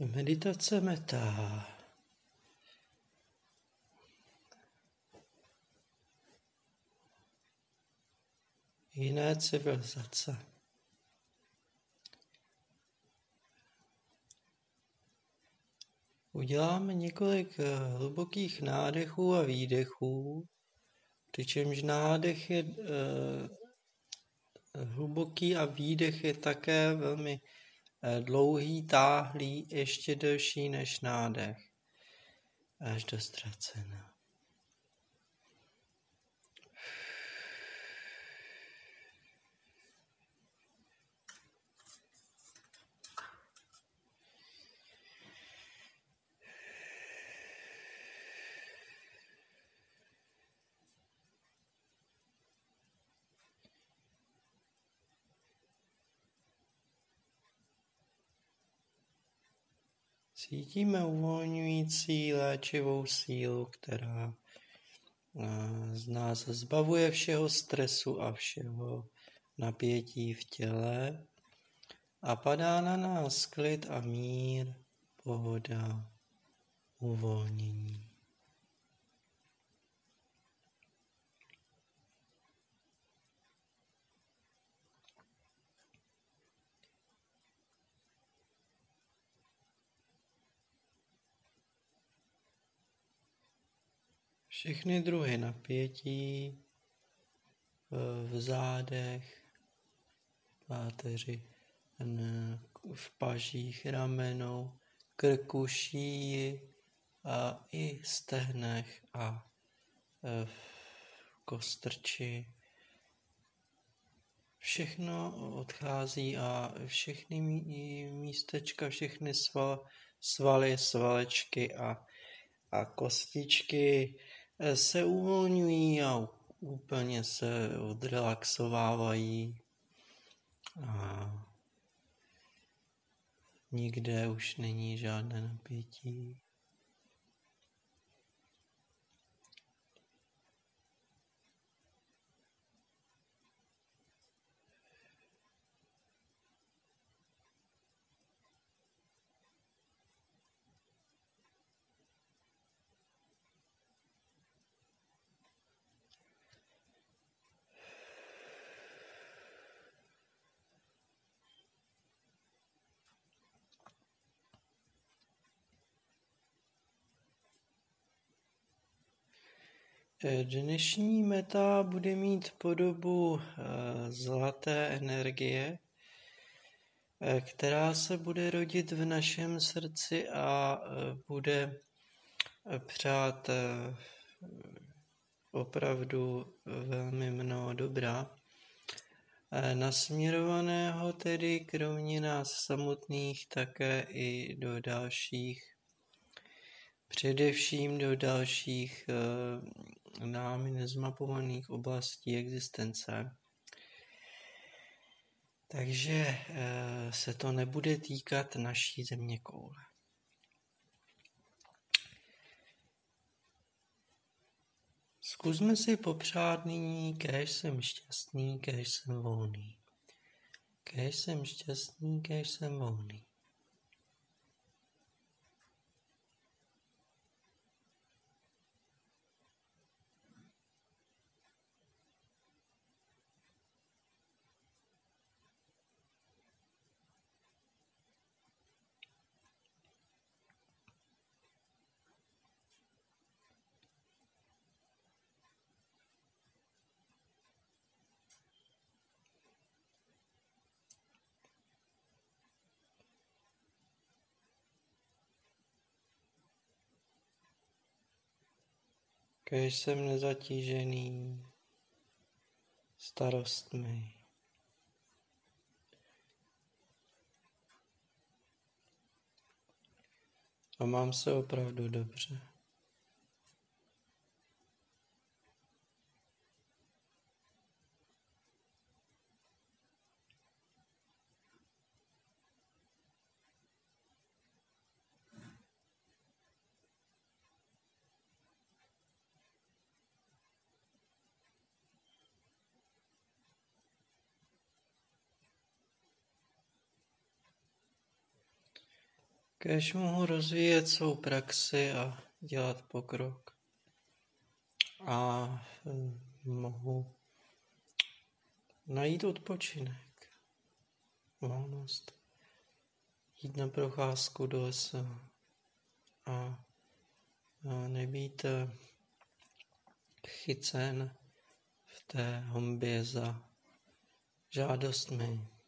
Meditace meta. Jiné civilizace. Uděláme několik eh, hlubokých nádechů a výdechů, přičemž nádech je eh, hluboký a výdech je také velmi dlouhý, táhlý, ještě delší než nádech, až do ztracena. Cítíme uvolňující léčivou sílu, která eh, z nás zbavuje všeho stresu a všeho napětí v těle a padá na nás klid a mír, pohoda, uvolnění. Všechny druhy napětí v zádech, páteři, v pažích, ramenou, krku, šíji a i stehnech a e, v kostrči. Všechno odchází a všechny místečka, všechny sval, svaly, svalečky a, a kostičky se uvolňují a úplně se odrelaxovávají a nikde už není žádné napětí. Dnešní meta bude mít podobu eh, zlaté energie, eh, která se bude rodit v našem srdci a bude přát opravdu velmi mnoho dobra. Nasměrovaného tedy kromě nás samotných také i do dalších, především do dalších námi nezmapovaných oblastí existence. Takže eh, se to nebude týkat naší země koule. Zkusme si popřát nyní, kež jsem šťastný, kež jsem volný. Kež jsem šťastný, kež jsem volný. Kež jsem nezatížený starostmi. A mám se opravdu dobře. Kéž mohu rozvíjet svou praxi a dělat pokrok. A hm, mohu najít odpočinek, volnost, jít na procházku do lesa a, a nebýt eh, chycen v té hombě za žádostmi.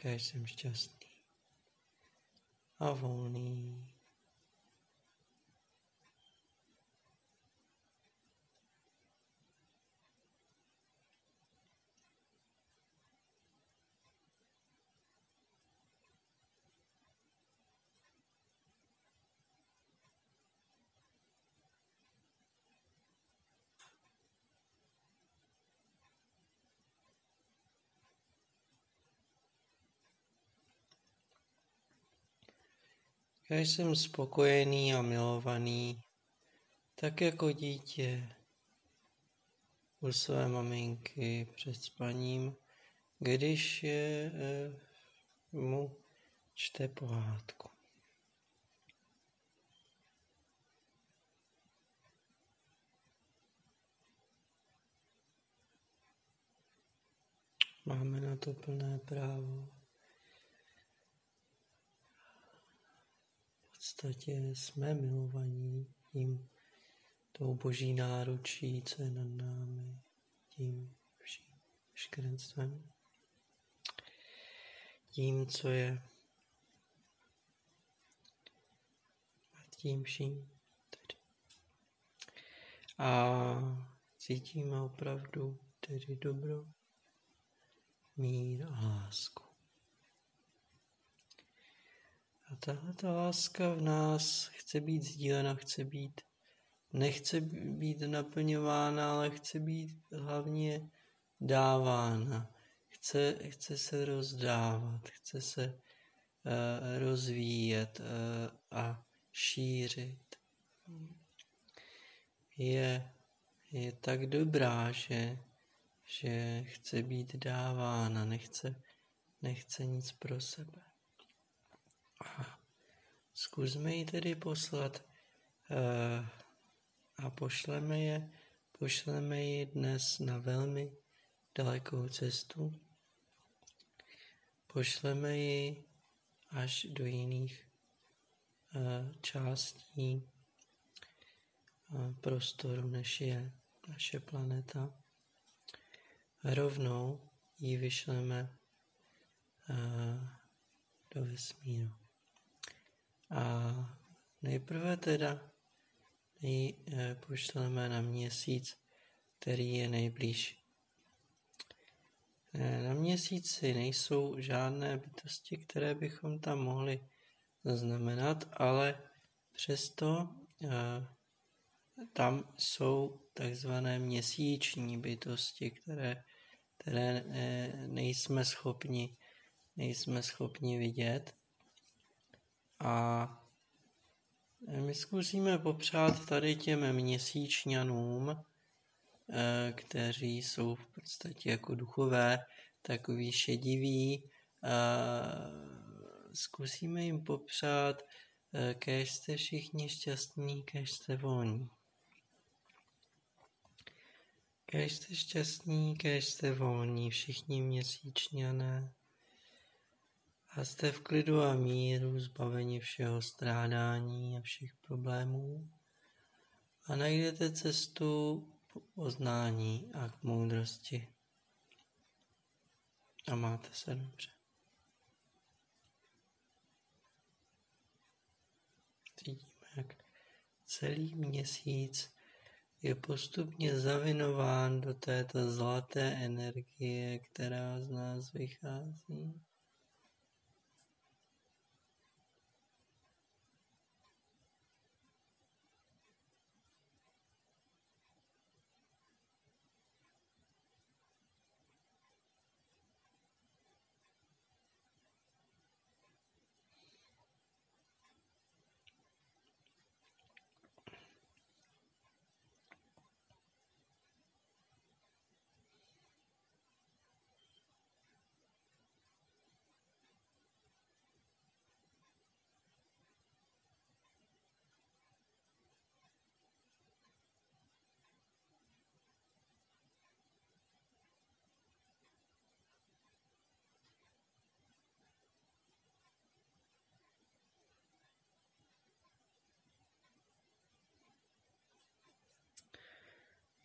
Kéž jsem šťastný a volný. Já jsem spokojený a milovaný, tak jako dítě u své maminky před spaním, když je, eh, mu čte pohádku. Máme na to plné právo. Podstatě jsme milovaní tím, tou boží náručí, co je nad námi, tím vším škrenstvem, tím, co je nad tím vším. Tedy. A cítíme opravdu tedy dobro, mír a lásku. A tahle ta láska v nás chce být sdílena, chce být, nechce být naplňována, ale chce být hlavně dávána. Chce, chce se rozdávat, chce se uh, rozvíjet uh, a šířit. Je, je tak dobrá, že, že chce být dávána, nechce, nechce nic pro sebe. Zkusme ji tedy poslat uh, a pošleme je, pošleme ji dnes na velmi dalekou cestu. Pošleme ji až do jiných uh, částí uh, prostoru, než je naše planeta. Rovnou ji vyšleme do vesmíru. A nejprve teda ji eh, pošleme na měsíc, který je nejblíž. Eh, na měsíci nejsou žádné bytosti, které bychom tam mohli zaznamenat, ale přesto eh, tam jsou takzvané měsíční bytosti, které, které nejsme schopni, nejsme schopni vidět. A my zkusíme popřát tady těm měsíčňanům, eh, kteří jsou v podstatě jako duchové, takový šediví. Zkusíme jim popřát, eh, kež jste všichni šťastní, kež jste volní. Kež jste šťastní, kež jste volní, všichni měsíčňané a jste v klidu a míru, zbaveni všeho strádání a všech problémů a najdete cestu k poznání a k moudrosti. A máte se dobře. Cítíme, jak celý měsíc je postupně zavinován do této zlaté energie, která z nás vychází.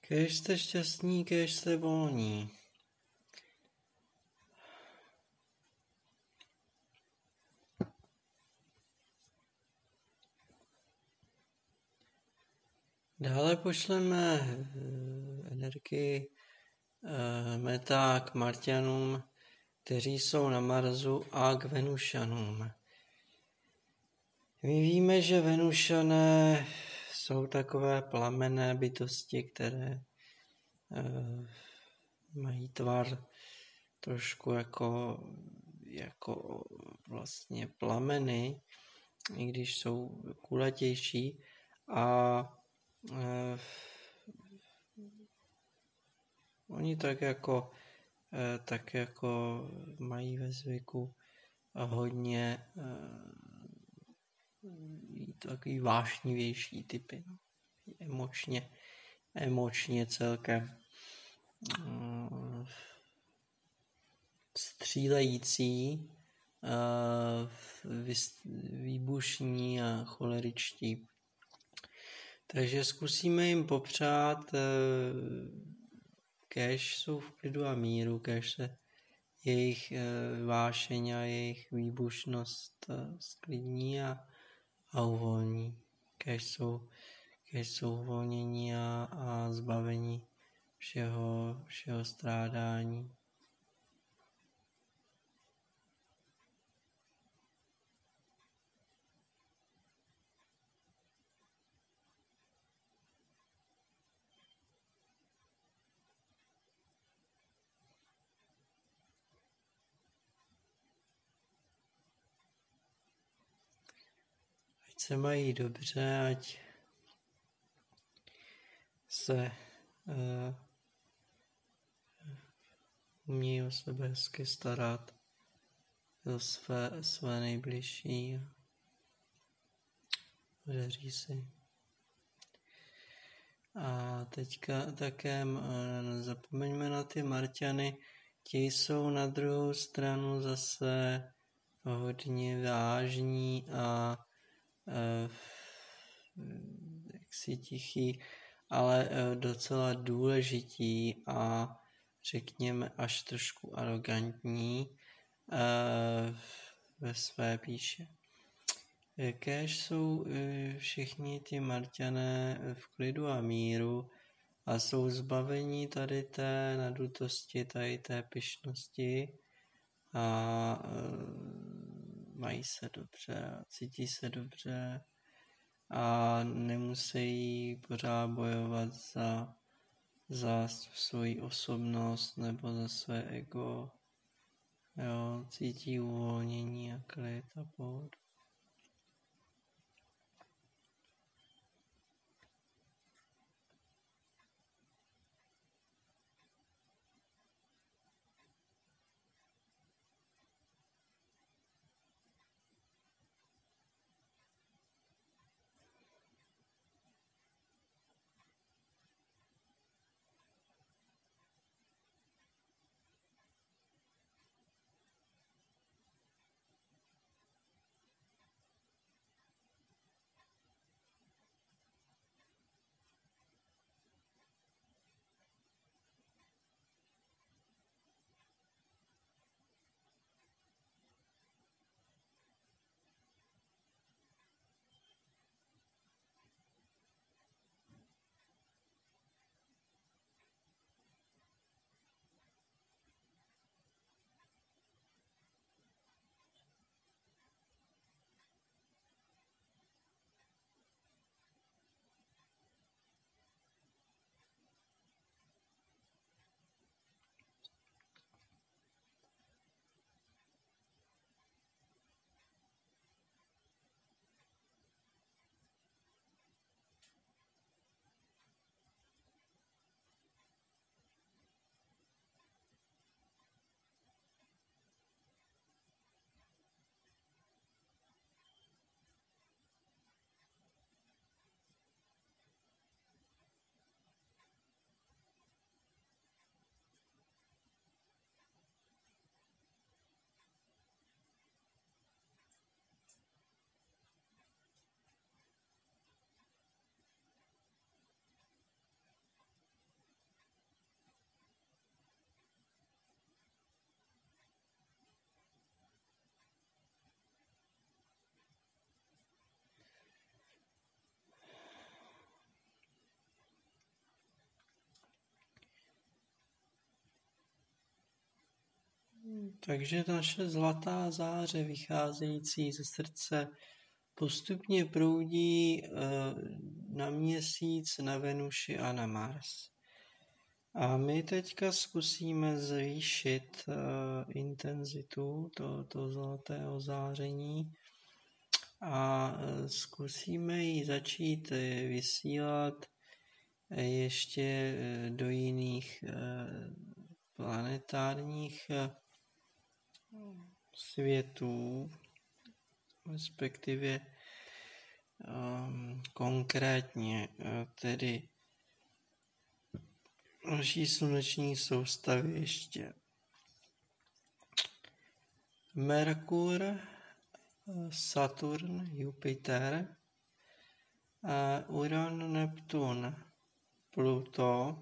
Kež jste šťastní, kež jste volní. Dále pošleme eh, energii eh, meta k Martianům, kteří jsou na Marsu a k Venušanům. My víme, že Venušané jsou takové plamené bytosti, které uh, mají tvar trošku jako, jako vlastně plameny, i když jsou kulatější. A uh, oni tak jako, uh, tak jako mají ve zvyku hodně takový vášnivější typy. No. Emočně, emočně celkem uh, střílející, uh, výbušní a choleričtí. Takže zkusíme jim popřát, uh, kež jsou v klidu a míru, kež se jejich vášeň a jejich výbušnost sklidní a a uvolní, kež jsou, kež jsou uvolnění a, a zbavení všeho, všeho strádání. Se mají dobře, ať se uh, umí o sebe hezky starat, o své, své nejbližší. Daří si. A teďka také uh, zapomeňme na ty Marťany, ti jsou na druhou stranu zase hodně vážní a Eh, jaksi tichý, ale eh, docela důležitý a řekněme až trošku arrogantní eh, ve své píše. Kéž jsou všichni ty Marťané v klidu a míru a jsou zbavení tady té nadutosti, tady té pyšnosti a mají se dobře cítí se dobře a nemusí pořád bojovat za, za svoji osobnost nebo za své ego. Jo, cítí uvolnění a klid a pohodu. Takže naše zlatá záře vycházející ze srdce postupně proudí eh, na měsíc, na Venuši a na Mars. A my teďka zkusíme zvýšit uh, intenzitu tohoto zlatého záření a uh, zkusíme ji začít vysílat ještě do jiných planetárních světů, respektive um, konkrétně tedy naší sluneční soustavy ještě. Merkur, Saturn, Jupiter, Uran, Neptun, Pluto,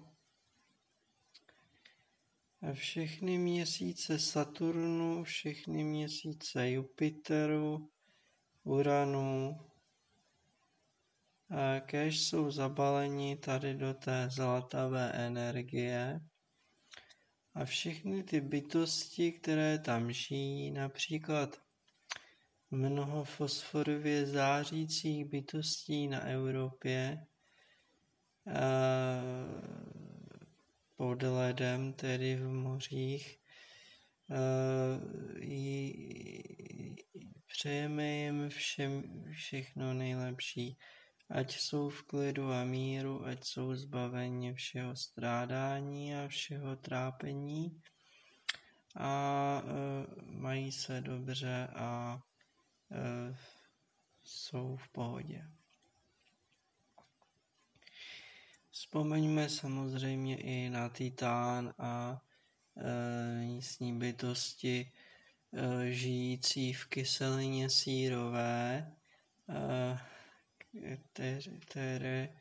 všechny měsíce Saturnu, všechny měsíce Jupiteru, Uranu, kež jsou zabaleni tady do té zlatavé energie. A všechny ty bytosti, které tam žijí, například mnoho fosforově zářících bytostí na Evropě, pod ledem, tedy v mořích, přejeme jim všem všechno nejlepší ať jsou v klidu a míru, ať jsou zbaveni všeho strádání a všeho trápení a e, mají se dobře a e, jsou v pohodě. Vzpomeňme samozřejmě i na Titán a e, místní bytosti e, žijící v kyselině sírové, e, které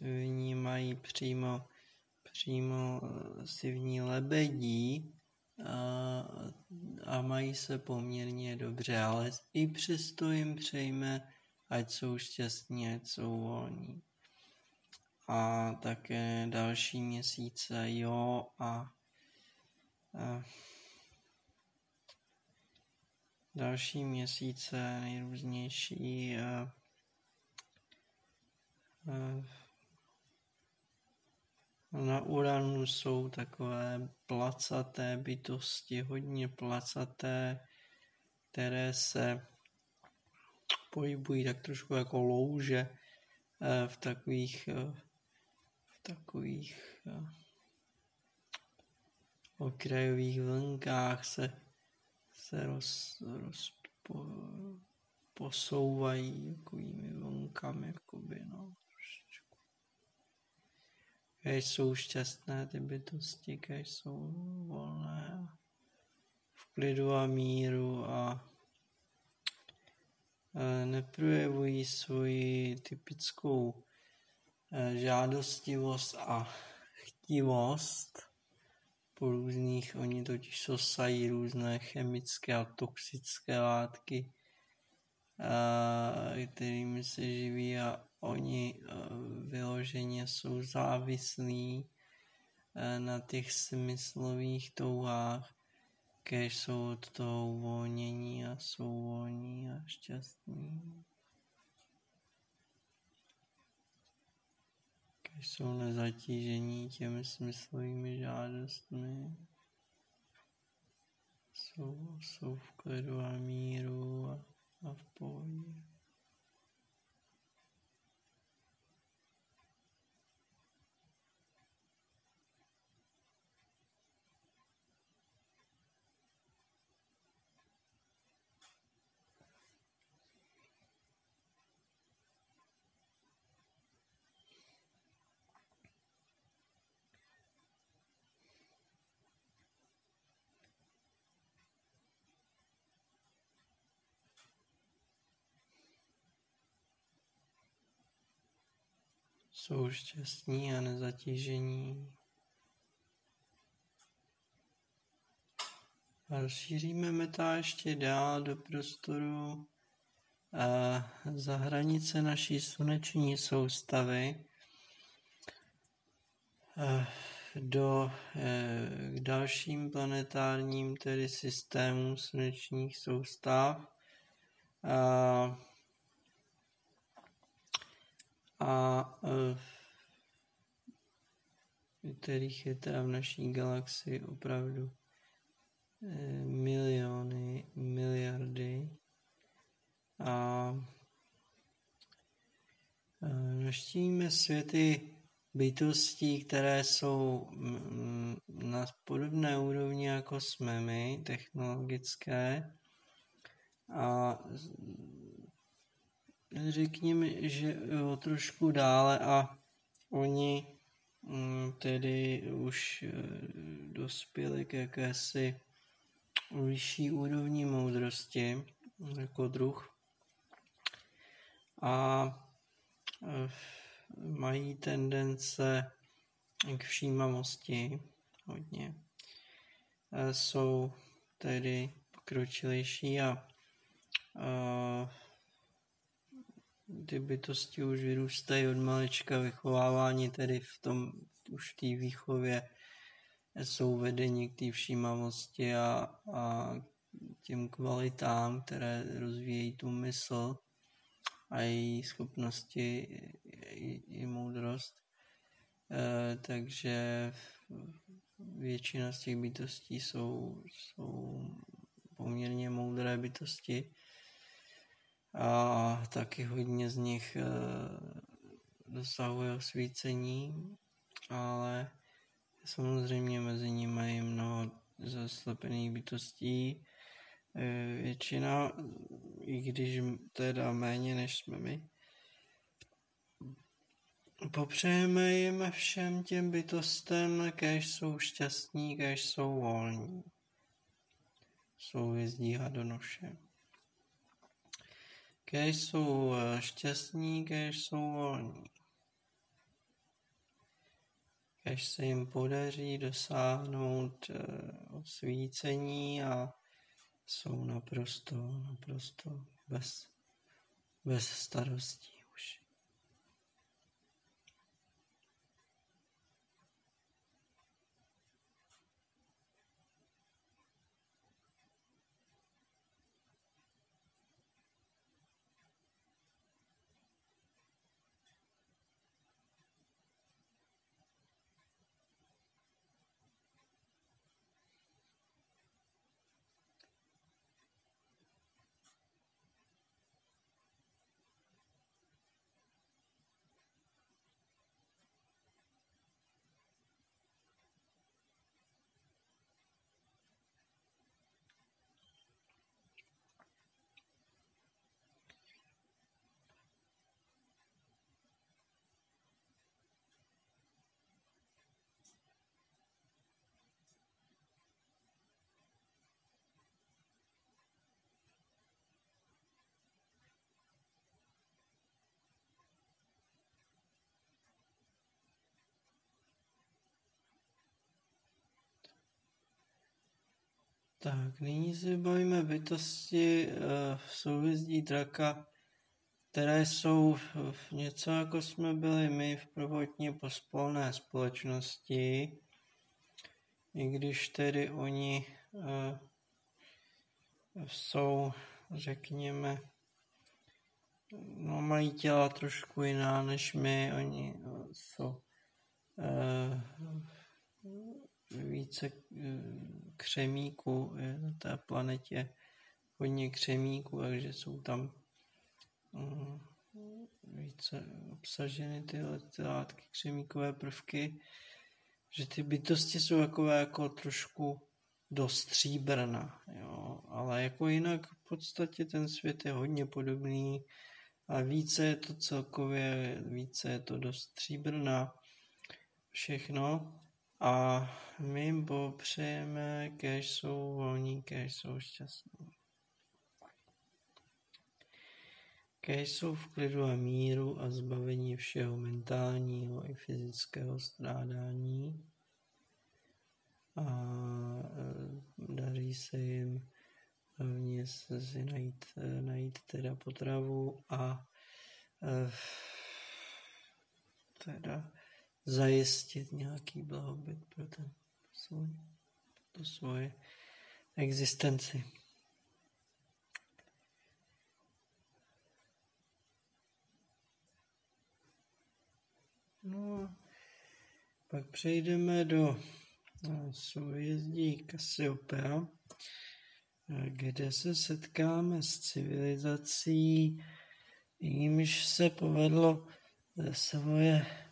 vnímají přímo, přímo si v ní lebedí a, a mají se poměrně dobře, ale i přesto jim přejme, ať jsou šťastní, ať jsou volní. A také další měsíce, jo, a, a další měsíce nejrůznější a, a na Uranu jsou takové placaté bytosti, hodně placaté, které se pohybují tak trošku jako louže v takových, takových okrajových vlnkách se se roz, roz, po, posouvají takovými vlnkami, jakoby, no, trošičku. Když jsou šťastné ty bytosti, když jsou volné v klidu a míru a neprojevují svoji typickou žádostivost a chtivost, po různých, oni totiž sosají různé chemické a toxické látky, kterými se živí a oni vyloženě jsou závislí na těch smyslových touhách, kež jsou od toho uvolnění a jsou volní a šťastní. Jsou nezatížení těmi smyslovými žádostmi. Jsou, jsou v klidu a míru a, a v pohodě. Jsou šťastní a nezatížení. A rozšíříme meta ještě dál do prostoru a za hranice naší sluneční soustavy. A do, k dalším planetárním tedy systémům slunečních soustav. A, a kterých je teda v naší galaxii opravdu miliony, miliardy. A navštívíme světy bytostí, které jsou mm, na podobné úrovni jako jsme my, technologické. A řekněme, že o trošku dále a oni mm, tedy už e, dospěli k jakési vyšší úrovni moudrosti jako druh. A e, mají tendence k všímavosti hodně. E, jsou tedy pokročilejší a, a ty bytosti už vyrůstají od malička vychovávání, tedy v tom už té výchově jsou vedeni k té všímavosti a, a těm kvalitám, které rozvíjejí tu mysl a její schopnosti i, i moudrost. E, takže většina z těch bytostí jsou, jsou poměrně moudré bytosti a taky hodně z nich e, dosahuje osvícení, ale samozřejmě mezi nimi je mnoho zaslepených bytostí, Eh, většina, i když teda méně než jsme my, popřejeme jim všem těm bytostem, kež jsou šťastní, kež jsou volní. Souvězdí Hadonoše. Kež jsou eh, šťastní, kež jsou volní. Kež se jim podaří dosáhnout eh, osvícení a jsou naprosto, naprosto bez, bez starostí. Tak, nyní se bavíme bytosti eh, v souvězdí draka, které jsou v něco jako jsme byli my v prvotně pospolné společnosti, i když tedy oni uh, jsou, řekněme, no mají těla trošku jiná než my, oni jsou uh, více křemíků, je na té planetě hodně křemíků, takže jsou tam mm, více obsaženy tyhle ty látky, křemíkové prvky, že ty bytosti jsou takové jako trošku do stříbrna, jo, ale jako jinak v podstatě ten svět je hodně podobný a více je to celkově, více je to do stříbrna všechno a my jim kež jsou volní, kež jsou šťastní. Kež jsou v klidu a míru a zbavení všeho mentálního i fyzického strádání. A e, daří se jim hlavně si najít, e, najít teda potravu a e, teda zajistit nějaký blahobyt pro ten svůj, to svoje existenci. No a pak přejdeme do no, soujezdí Cassiopeia, kde se setkáme s civilizací, jimž se povedlo svoje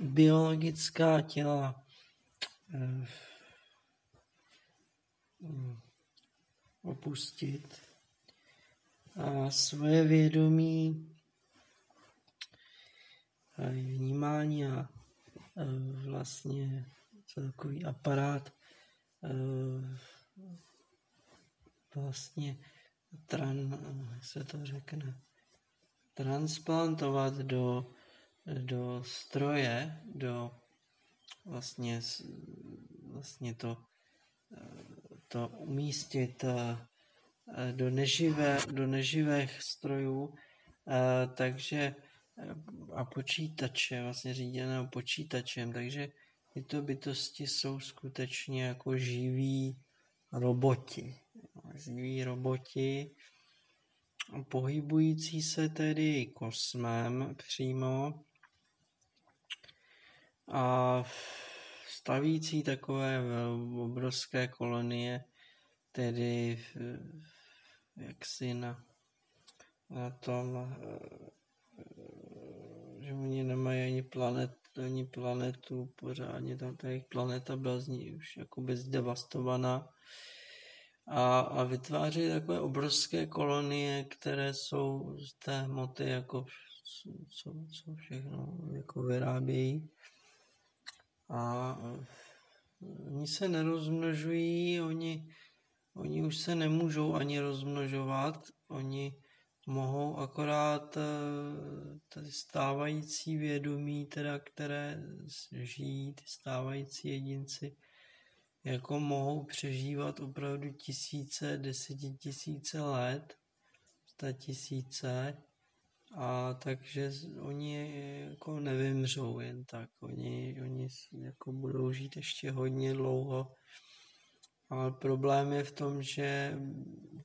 biologická těla eh, opustit a svoje vědomí a vnímání a vlastně celkový aparát vlastně tran, se to řekne, transplantovat do, do stroje, do vlastně, vlastně to, to umístit do, neživé, do neživých strojů, takže a počítače, vlastně řízeného počítačem, takže tyto bytosti jsou skutečně jako živí roboti. Živí roboti, pohybující se tedy kosmem přímo a stavící takové obrovské kolonie, tedy jaksi na, na tom že oni nemají ani planet, ani planetu pořádně, tam ta jejich planeta byla z ní už jakoby zdevastovaná a, a vytváří takové obrovské kolonie, které jsou z té hmoty jako co, co všechno jako vyrábějí. A oni se nerozmnožují, oni, oni už se nemůžou ani rozmnožovat, oni mohou akorát eh, ty stávající vědomí, teda, které žijí, ty stávající jedinci, jako mohou přežívat opravdu tisíce, desetitisíce let, sta tisíce, a takže oni jako nevymřou jen tak. Oni, oni jako budou žít ještě hodně dlouho ale problém je v tom, že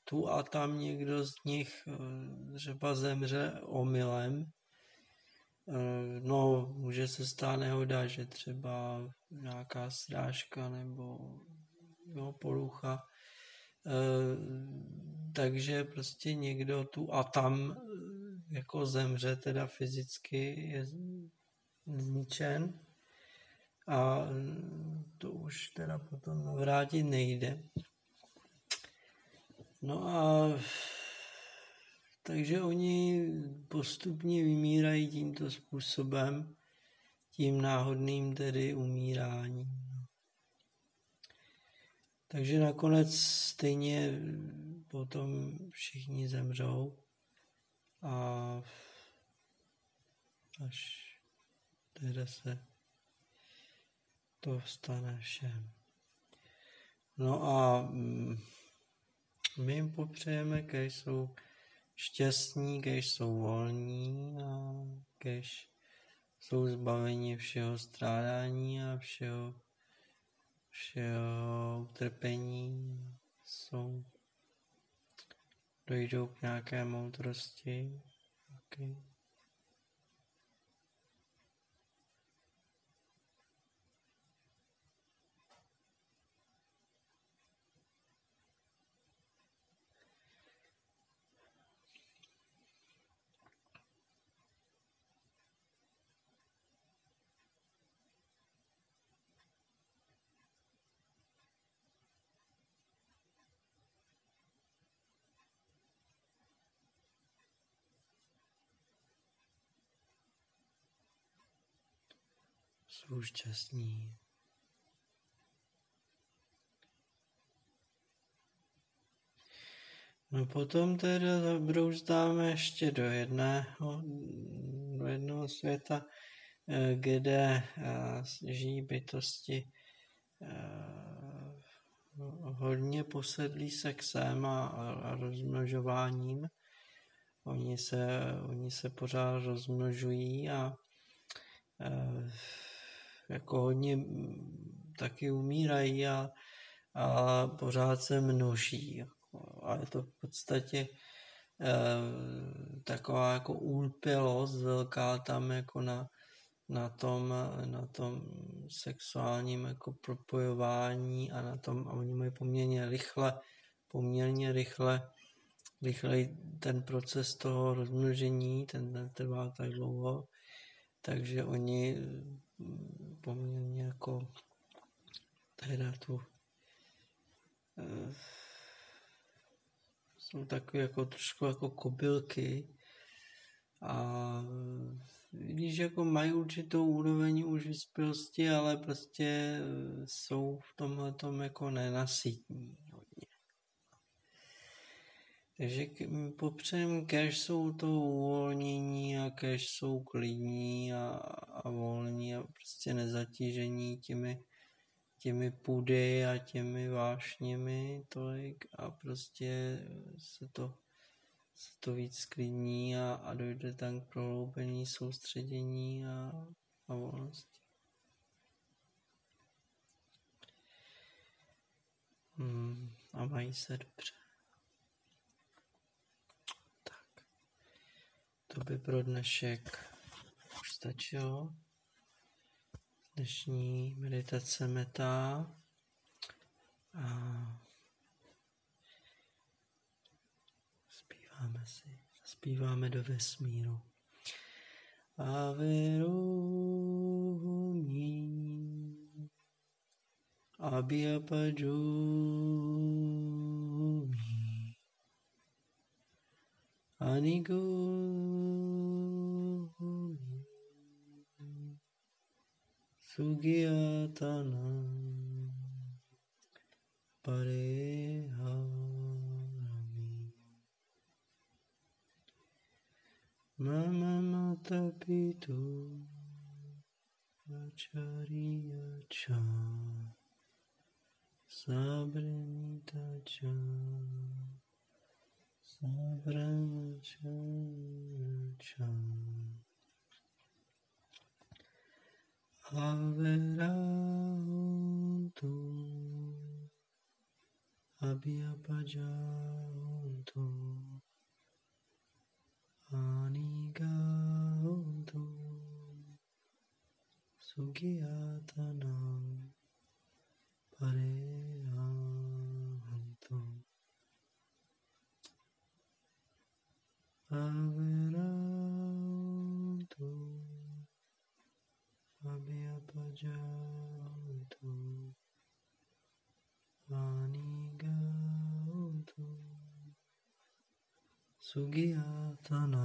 tu a tam někdo z nich eh, třeba zemře omylem. Eh, no, může se stát nehoda, že třeba nějaká srážka nebo jo, porucha. Eh, takže prostě někdo tu a tam jako zemře, teda fyzicky je zničen a to už teda potom navrátit nejde. No a takže oni postupně vymírají tímto způsobem, tím náhodným tedy umíráním. Takže nakonec stejně potom všichni zemřou a až teda se to stane všem. No a mm, my jim popřejeme, kež jsou šťastní, kež jsou volní a kež jsou zbaveni všeho strádání a všeho, všeho utrpení, jsou, dojdou k nějaké moudrosti. Okay. Jsou šťastní. No potom teda zabrouzdáme ještě do jedného, do jednoho světa, eh, kde eh, žijí bytosti eh, hodně posedlí sexem a, a rozmnožováním. Oni se, oni se pořád rozmnožují a jako hodně taky umírají a, a pořád se množí. Jako, a je to v podstatě e, taková jako úlpilost velká tam jako na, na tom, na tom sexuálním jako propojování a na tom, a oni mají poměrně rychle, poměrně rychle, rychle ten proces toho rozmnožení, ten trvá tak dlouho, takže oni poměrně jako teda tu eh, jsou takové jako trošku jako kobylky a když jako mají určitou úroveň už vyspělosti, ale prostě eh, jsou v tomhle tom jako nenasytní. Takže popřem, kež jsou to uvolnění a kež jsou klidní a, a volní a prostě nezatížení těmi, těmi půdy a těmi vášněmi tolik a prostě se to se to víc sklidní a, a dojde tam k prohloubení soustředění a, a volnosti. Hmm, a mají se dobře. To by pro dnešek stačilo. Dnešní meditace meta. A Zpíváme si, zpíváme do vesmíru. Ave Romi 아니고 수기야타나 바레하라미 마마마타피도 아차리야차 사브레니타차 Haverá tu, había para Sugiyatana